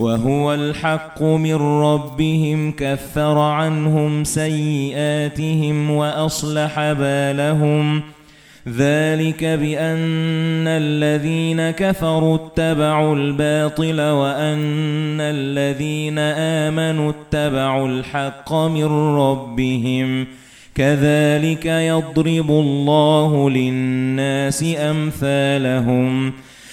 وَهُوَ الْحَقُّ مِنْ رَبِّهِمْ كَفَّرَ عَنْهُمْ سَيِّئَاتِهِمْ وَأَصْلَحَ بَالَهُمْ. ذَلِكَ بِأَنَّ الَّذِينَ كَفَرُوا اتَّبَعُوا الْبَاطِلَ وَأَنَّ الَّذِينَ آمَنُوا اتَّبَعُوا الْحَقَّ مِنْ رَبِّهِمْ. كَذَلِكَ يَضْرِبُ اللَّهُ لِلنَّاسِ أَمْثَالَهُمْ.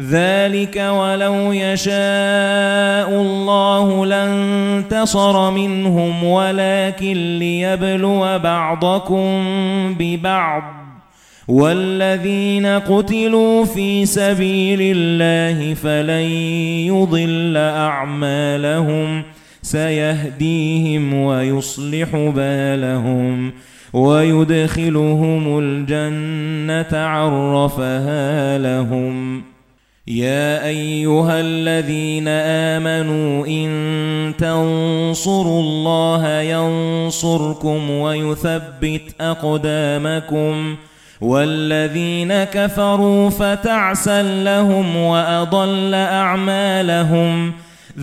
ذَلِكَ وَلَوْ يَشَاءُ اللَّهُ لَانتَصَرَ مِنْهُمْ وَلَكِن لِّيَبْلُوَ بَعْضَكُم بِبَعْضٍ. وَالَّذِينَ قُتِلُوا فِي سَبِيلِ اللَّهِ فَلَن يُضِلَّ أَعْمَالَهُمْ سَيَهْدِيهِمْ وَيُصْلِحُ بَالَهُمْ وَيُدْخِلُهُمُ الْجَنَّةَ عَرَّفَهَا لَهُمْ. يَا أَيُّهَا الَّذِينَ آمَنُوا إِن تَنصُرُوا اللَّهَ يَنصُرْكُمْ وَيُثَبِّتْ أَقْدَامَكُمْ وَالَّذِينَ كَفَرُوا فَتَعْسًا لَّهُمْ وَأَضَلَّ أَعْمَالَهُمْ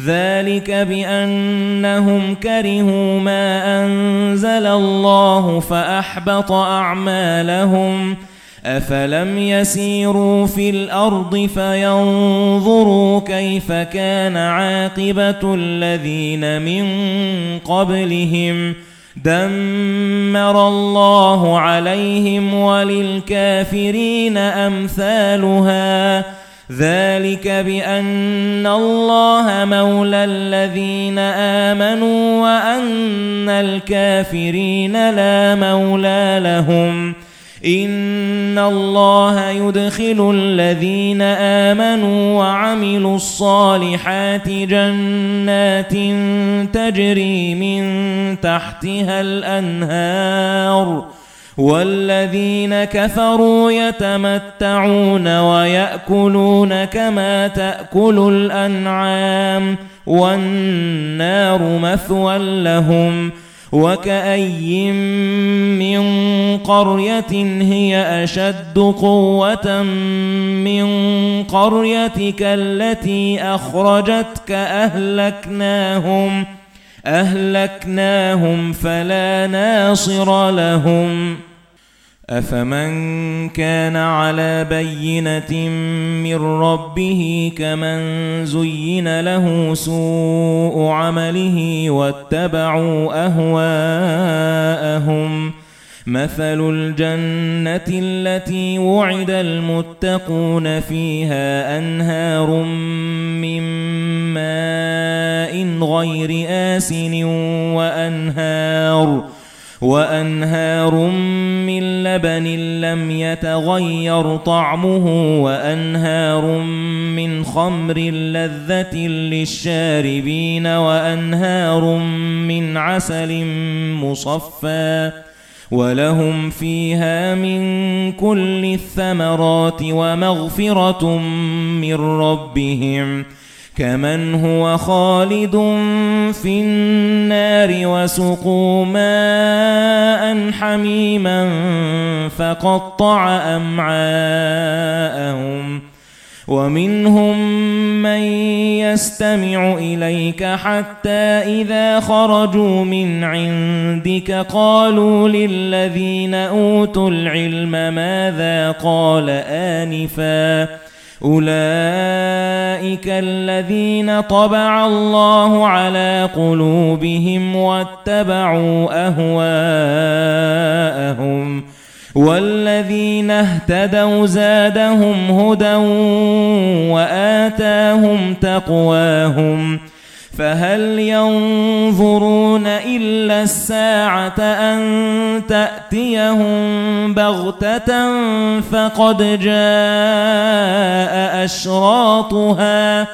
ذَلِكَ بِأَنَّهُمْ كَرِهُوا مَا أَنزَلَ اللَّهُ فَأَحْبَطَ أَعْمَالَهُمْ أَفَلَمْ يَسِيرُوا فِي الْأَرْضِ فَيَنظُرُوا كَيْفَ كَانَ عَاقِبَةُ الَّذِينَ مِنْ قَبْلِهِمْ دَمَّرَ اللَّهُ عَلَيْهِمْ وَلِلْكَافِرِينَ أَمْثَالُهَا ذَلِكَ بِأَنَّ اللَّهَ مَوْلَى الَّذِينَ آمَنُوا وَأَنَّ الْكَافِرِينَ لَا مَوْلَى لَهُمْ إِنَّ اللَّهَ يُدْخِلُ الَّذِينَ آمَنُوا وَعَمِلُوا الصَّالِحَاتِ جَنَّاتٍ تَجْرِي مِن تَحْتِهَا الْأَنْهَارُ وَالَّذِينَ كَفَرُوا يَتَمَتَّعُونَ وَيَأْكُلُونَ كَمَا تَأْكُلُ الْأَنْعَامُ وَالنَّارُ مَثْوًى لَّهُمْ وَكَأَيٍّن مِّن قَرْيَةٍ هِيَ أَشَدُّ قُوَّةً مِّن قَرْيَتِكَ الَّتِي أَخْرَجَتْكَ أَهْلَكْنَاهُمْ أَهْلَكْنَاهُمْ فَلَا نَاصِرَ لَهُمْ. أَفَمَن كَانَ عَلَى بَيِّنَةٍ مِّن رَّبِّهِ كَمَن زُيِّنَ لَهُ سُوءُ عَمَلِهِ وَاتَّبَعُوا أَهْوَاءَهُمْ مَثَلُ الْجَنَّةِ الَّتِي وُعِدَ الْمُتَّقُونَ فِيهَا أَنْهَارٌ مِّن مَّاءٍ غَيْرِ آسِنٍ وَأَنْهَارٌ وَأَنْهَارٌ مِّن لَّبَنٍ لَّمْ يَتَغَيَّرْ طَعْمُهُ وَأَنْهَارٌ مِّنْ خَمْرٍ لَّذَّةٍ لِّلشَّارِبِينَ وَأَنْهَارٌ مِّنْ عَسَلٍ مُّصَفًّى. وَلَهُمْ فِيهَا مِن كُلِّ الثَّمَرَاتِ وَمَغْفِرَةٌ مِّن رَّبِّهِمْ. كَمَنْ هُوَ خَالِدٌ فِي النَّارِ وَسُقُوا مَاءً حَمِيمًا فَقَطَّعَ أَمْعَاءَهُمْ وَمِنْهُمْ مَن يَسْتَمِعُ إِلَيْكَ حَتَّى إِذَا خَرَجُوا مِنْ عِندِكَ قَالُوا لِلَّذِينَ أُوتُوا الْعِلْمَ مَاذَا قَالَ آنِفًا أُولَئِكَ الَّذِينَ طَبَعَ اللَّهُ عَلَى قُلُوبِهِمْ وَاتَّبَعُوا أَهْوَاءَهُمْ وَالَّذِينَ اهْتَدَوْا زَادَهُمْ هُدًى وَآتَاهُمْ تَقْوَاهُمْ فَهَلْ يَنظُرُونَ إِلَّا السَّاعَةَ أَن تَأْتِيَهُم بَغْتَةً فَقَدْ جَاءَ أَشْرَاطُهَا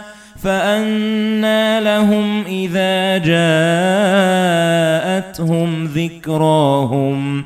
فَأَنَّى لَهُمْ إِذَا جَاءَتْهُمْ ذِكْرَاهُمْ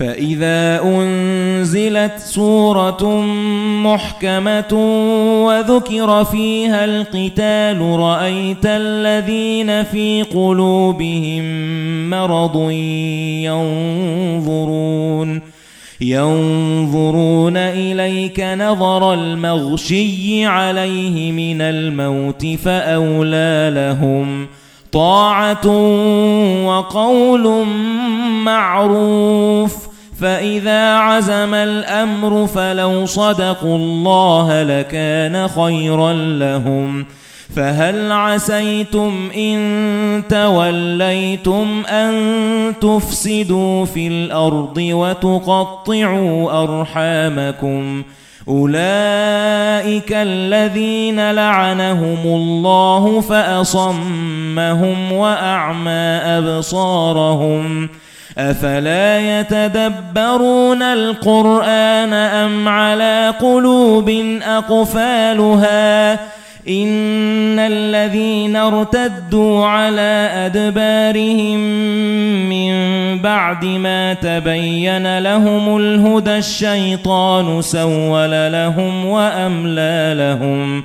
فَإِذَا أُنْزِلَتْ سُورَةٌ مُحْكَمَةٌ وَذُكِرَ فِيهَا الْقِتَالُ رَأَيْتَ الَّذِينَ فِي قُلُوبِهِم مَّرَضٌ يَنظُرُونَ يَنظُرُونَ إِلَيْكَ نَظَرَ الْمَغْشِيِّ عَلَيْهِ مِنَ الْمَوْتِ فَأَوْلَى لَهُمْ طَاعَةٌ وَقَوْلٌ مَّعْرُوفٌ. فَإِذَا عَزَمَ الْأَمْرُ فَلَوْ صَدَقُوا اللَّهَ لَكَانَ خَيْرًا لَّهُمْ. فَهَلْ عَسَيْتُمْ إِن تَوَلَّيْتُمْ أَن تُفْسِدُوا فِي الْأَرْضِ وَتُقَطِّعُوا أَرْحَامَكُمْ؟ أُولَئِكَ الَّذِينَ لَعَنَهُمُ اللَّهُ فَأَصَمَّهُمْ وَأَعْمَى أَبْصَارَهُمْ. أَفَلَا يَتَدَبَّرُونَ الْقُرْآنَ أَمْ عَلَى قُلُوبٍ أَقْفَالُهَا إِنَّ الَّذِينَ ارْتَدُّوا عَلَى أَدْبَارِهِمْ مِنْ بَعْدِ مَا تَبَيَّنَ لَهُمُ الْهُدَى الشَّيْطَانُ سَوَّلَ لَهُمْ وَأَمْلَى لَهُمْ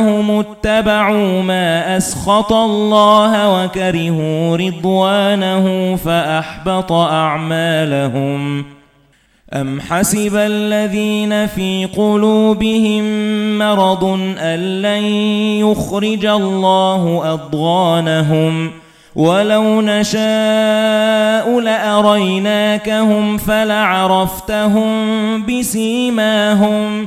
بِأَنَّهُمُ اتَّبَعُوا مَا أَسْخَطَ اللَّهَ وَكَرِهُوا رِضْوَانَهُ فَأَحْبَطَ أَعْمَالَهُمْ. أَمْ حَسِبَ الَّذِينَ فِي قُلُوبِهِم مَّرَضٌ أَن لَّن يُخْرِجَ اللَّهُ أَضْغَانَهُمْ؟ وَلَوْ نَشَاءُ لَأَرَيْنَاكَهُمْ فَلَعَرَفْتَهُم بِسِيمَاهُمْ.